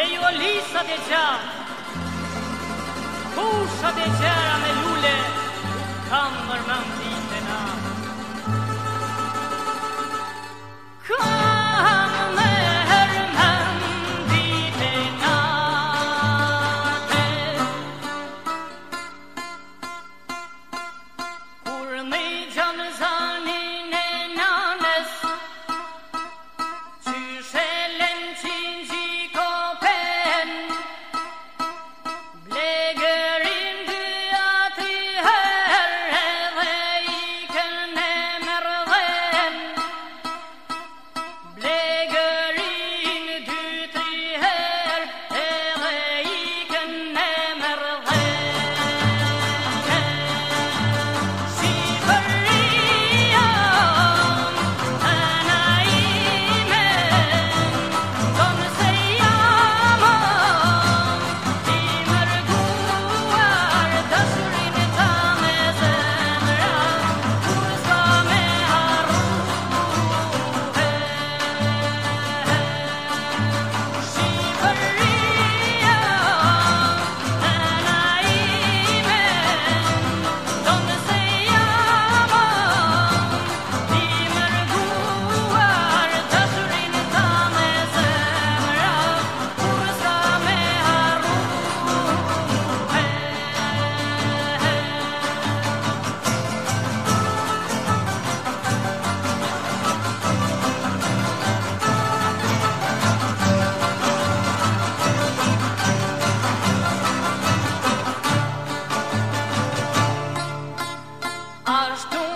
E ju lista e djallëve Borsa e djerrës me lule don't